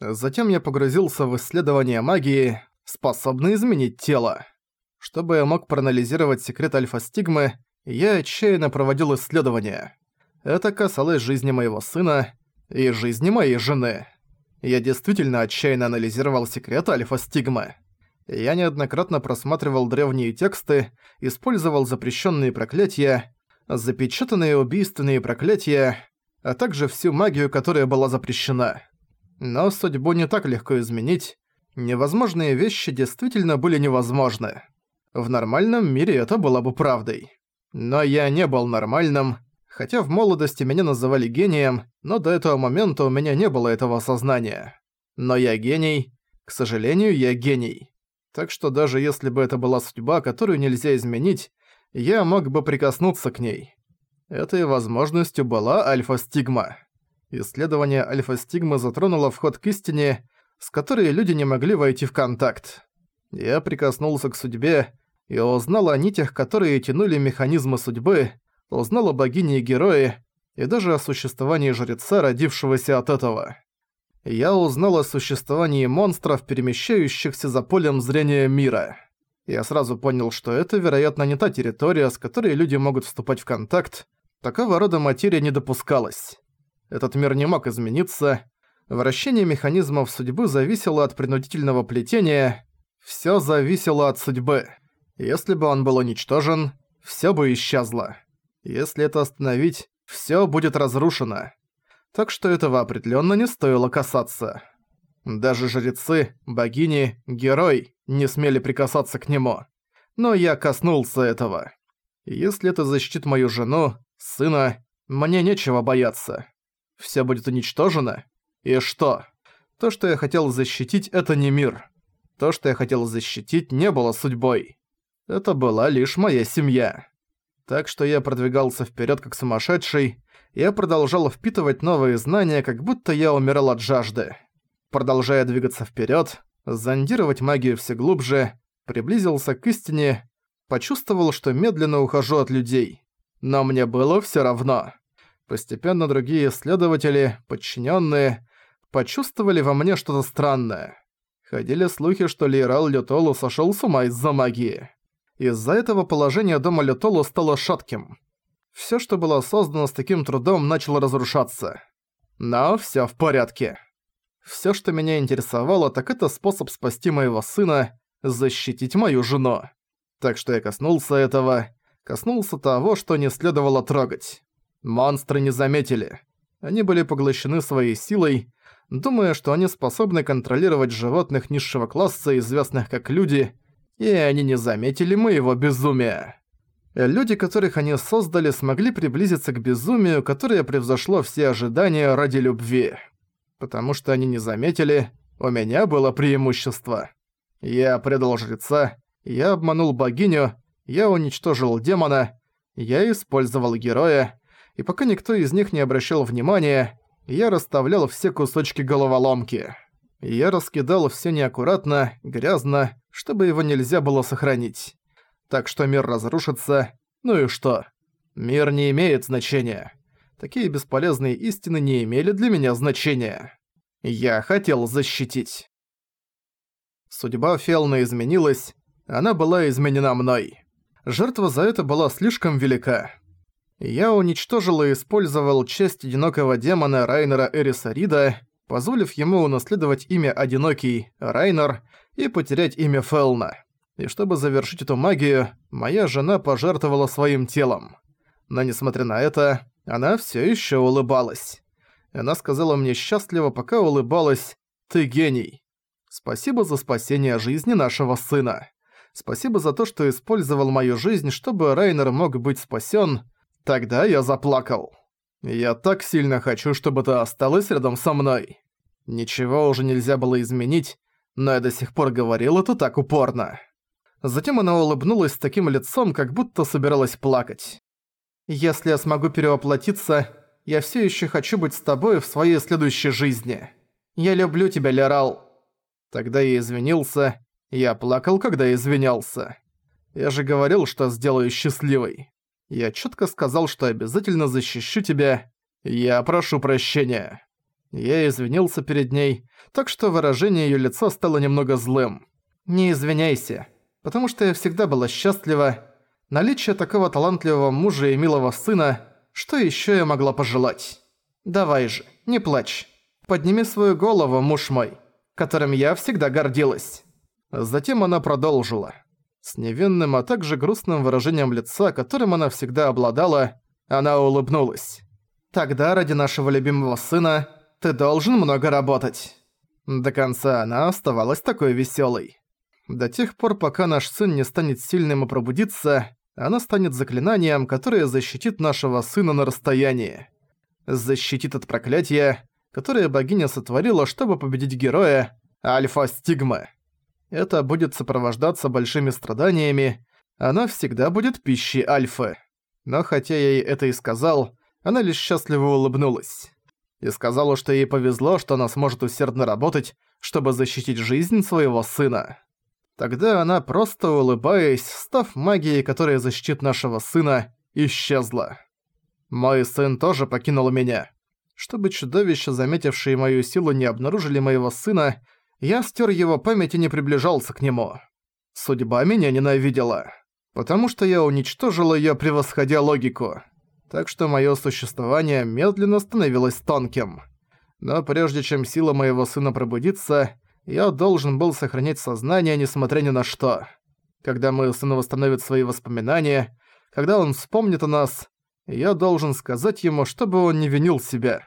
Затем я погрузился в исследование магии, способной изменить тело. Чтобы я мог проанализировать секрет альфа-стигмы, я отчаянно проводил исследования. Это касалось жизни моего сына и жизни моей жены. Я действительно отчаянно анализировал секрет альфа-стигмы. Я неоднократно просматривал древние тексты, использовал запрещенные проклятия, запечатанные убийственные проклятия, а также всю магию, которая была запрещена. Но судьбу не так легко изменить. Невозможные вещи действительно были невозможны. В нормальном мире это было бы правдой. Но я не был нормальным, хотя в молодости меня называли гением, но до этого момента у меня не было этого осознания. Но я гений. К сожалению, я гений. Так что даже если бы это была судьба, которую нельзя изменить, я мог бы прикоснуться к ней. Этой возможностью была альфа-стигма. Исследование альфа-стигмы затронуло вход к истине, с которой люди не могли войти в контакт. Я прикоснулся к судьбе и узнал о нитях, которые тянули механизмы судьбы, узнал о богине и герое, и даже о существовании жреца, родившегося от этого я узнал о существовании монстров, перемещающихся за полем зрения мира. Я сразу понял, что это, вероятно, не та территория, с которой люди могут вступать в контакт. Такого рода материя не допускалась. Этот мир не мог измениться. Вращение механизмов судьбы зависело от принудительного плетения. Всё зависело от судьбы. Если бы он был уничтожен, всё бы исчезло. Если это остановить, всё будет разрушено так что этого определенно не стоило касаться. Даже жрецы, богини, герой не смели прикасаться к нему. Но я коснулся этого. Если это защитит мою жену, сына, мне нечего бояться. Всё будет уничтожено? И что? То, что я хотел защитить, это не мир. То, что я хотел защитить, не было судьбой. Это была лишь моя семья. Так что я продвигался вперед как сумасшедший, я продолжал впитывать новые знания, как будто я умирал от жажды. Продолжая двигаться вперед, зондировать магию все глубже, приблизился к истине, почувствовал, что медленно ухожу от людей. Но мне было все равно. Постепенно другие исследователи, подчиненные, почувствовали во мне что-то странное. Ходили слухи, что Лейрал Лютолу сошел с ума из-за магии. Из-за этого положение дома Лютолу стало шатким. Всё, что было создано с таким трудом, начало разрушаться. Но всё в порядке. Всё, что меня интересовало, так это способ спасти моего сына, защитить мою жену. Так что я коснулся этого, коснулся того, что не следовало трогать. Монстры не заметили. Они были поглощены своей силой, думая, что они способны контролировать животных низшего класса, известных как люди, и они не заметили моего безумия. Люди, которых они создали, смогли приблизиться к безумию, которое превзошло все ожидания ради любви. Потому что они не заметили, у меня было преимущество. Я предал жреца, я обманул богиню, я уничтожил демона, я использовал героя, и пока никто из них не обращал внимания, я расставлял все кусочки головоломки. Я раскидал все неаккуратно, грязно, чтобы его нельзя было сохранить так что мир разрушится. Ну и что? Мир не имеет значения. Такие бесполезные истины не имели для меня значения. Я хотел защитить. Судьба Фелна изменилась, она была изменена мной. Жертва за это была слишком велика. Я уничтожил и использовал часть одинокого демона Райнера Эриса Рида, позволив ему унаследовать имя Одинокий Райнер и потерять имя Фелна и чтобы завершить эту магию, моя жена пожертвовала своим телом. Но несмотря на это, она все еще улыбалась. Она сказала мне счастливо, пока улыбалась «Ты гений». Спасибо за спасение жизни нашего сына. Спасибо за то, что использовал мою жизнь, чтобы Райнер мог быть спасен. Тогда я заплакал. Я так сильно хочу, чтобы ты осталась рядом со мной. Ничего уже нельзя было изменить, но я до сих пор говорил это так упорно. Затем она улыбнулась с таким лицом, как будто собиралась плакать. «Если я смогу перевоплотиться, я все еще хочу быть с тобой в своей следующей жизни. Я люблю тебя, Лерал». Тогда я извинился. Я плакал, когда извинялся. Я же говорил, что сделаю счастливой. Я четко сказал, что обязательно защищу тебя. Я прошу прощения. Я извинился перед ней, так что выражение её лица стало немного злым. «Не извиняйся, потому что я всегда была счастлива. Наличие такого талантливого мужа и милого сына, что ещё я могла пожелать? Давай же, не плачь. Подними свою голову, муж мой, которым я всегда гордилась». Затем она продолжила. С невинным, а также грустным выражением лица, которым она всегда обладала, она улыбнулась. «Тогда ради нашего любимого сына ты должен много работать». До конца она оставалась такой веселой. До тех пор, пока наш сын не станет сильным и пробудится, она станет заклинанием, которое защитит нашего сына на расстоянии. Защитит от проклятия, которое богиня сотворила, чтобы победить героя Альфа-Стигмы. Это будет сопровождаться большими страданиями, она всегда будет пищей Альфы. Но хотя я ей это и сказал, она лишь счастливо улыбнулась. И сказала, что ей повезло, что она сможет усердно работать, чтобы защитить жизнь своего сына. Тогда она, просто улыбаясь, став магией, которая защитит нашего сына, исчезла. Мой сын тоже покинул меня. Чтобы чудовища, заметившие мою силу, не обнаружили моего сына, я стер его память и не приближался к нему. Судьба меня ненавидела, потому что я уничтожил ее, превосходя логику. Так что мое существование медленно становилось тонким. Но прежде чем сила моего сына пробудится, я должен был сохранять сознание, несмотря ни на что. Когда мой сын восстановит свои воспоминания, когда он вспомнит о нас, я должен сказать ему, чтобы он не винил себя.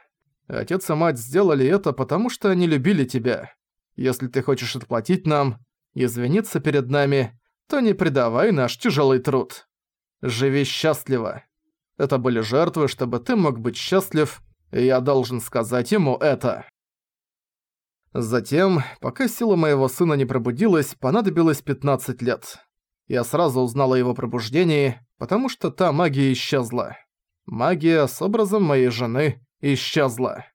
Отец и мать сделали это, потому что они любили тебя. Если ты хочешь отплатить нам, извиниться перед нами, то не предавай наш тяжелый труд. Живи счастливо. Это были жертвы, чтобы ты мог быть счастлив, и я должен сказать ему это. Затем, пока сила моего сына не пробудилась, понадобилось 15 лет. Я сразу узнал о его пробуждении, потому что та магия исчезла. Магия с образом моей жены исчезла.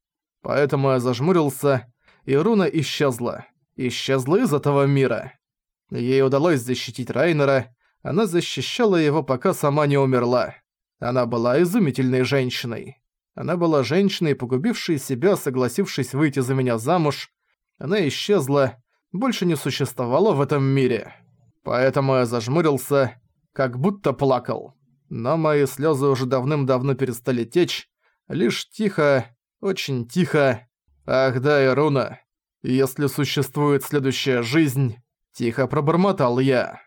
Поэтому я зажмурился и руна исчезла. Исчезла из этого мира. Ей удалось защитить Райнера, она защищала его, пока сама не умерла. Она была изумительной женщиной. Она была женщиной, погубившей себя, согласившись выйти за меня замуж. Она исчезла, больше не существовала в этом мире. Поэтому я зажмурился, как будто плакал. Но мои слезы уже давным-давно перестали течь, лишь тихо, очень тихо «Ах да, Ируна, если существует следующая жизнь...» Тихо пробормотал я.